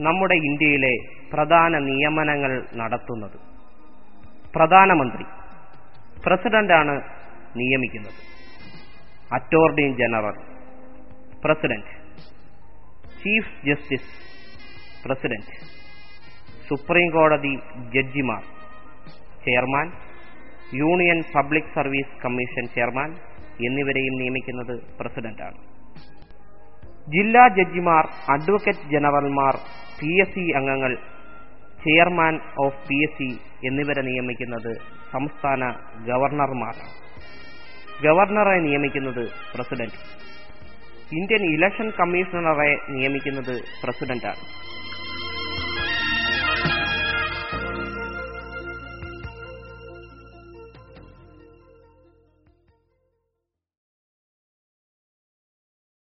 നമ്മുടെ ഇന്ത്യയിലെ പ്രധാന നിയമനങ്ങൾ നടത്തുന്നത്. പ്രധാനമന്ത്രി പ്രസിഡന്റാണ് നിയമിക്കുന്നത്. Attorney general president. Chief justice president. Supreme കോടതി ജഡ്ജിമാർ chairman. Union public service commission chairman എന്നിവരെയും നിയമിക്കുന്നത് പ്രസിഡന്റാണ്. ജില്ലാ ജഡ്ജിമാർ അഡ്വക്കേറ്റ് ജനറൽമാർ പി എസ് സി അംഗങ്ങൾ chairman of P S C എന്നിവരെ നിയമിക്കുന്നത് സംസ്ഥാന ഗവർണർമാരാണ്. ഗവർണറെ നിയമിക്കുന്നത് പ്രസിഡന്റ്. ഇന്ത്യൻ ഇലക്ഷൻ കമ്മീഷണറെ നിയമിക്കുന്നത് പ്രസിഡന്റാണ്.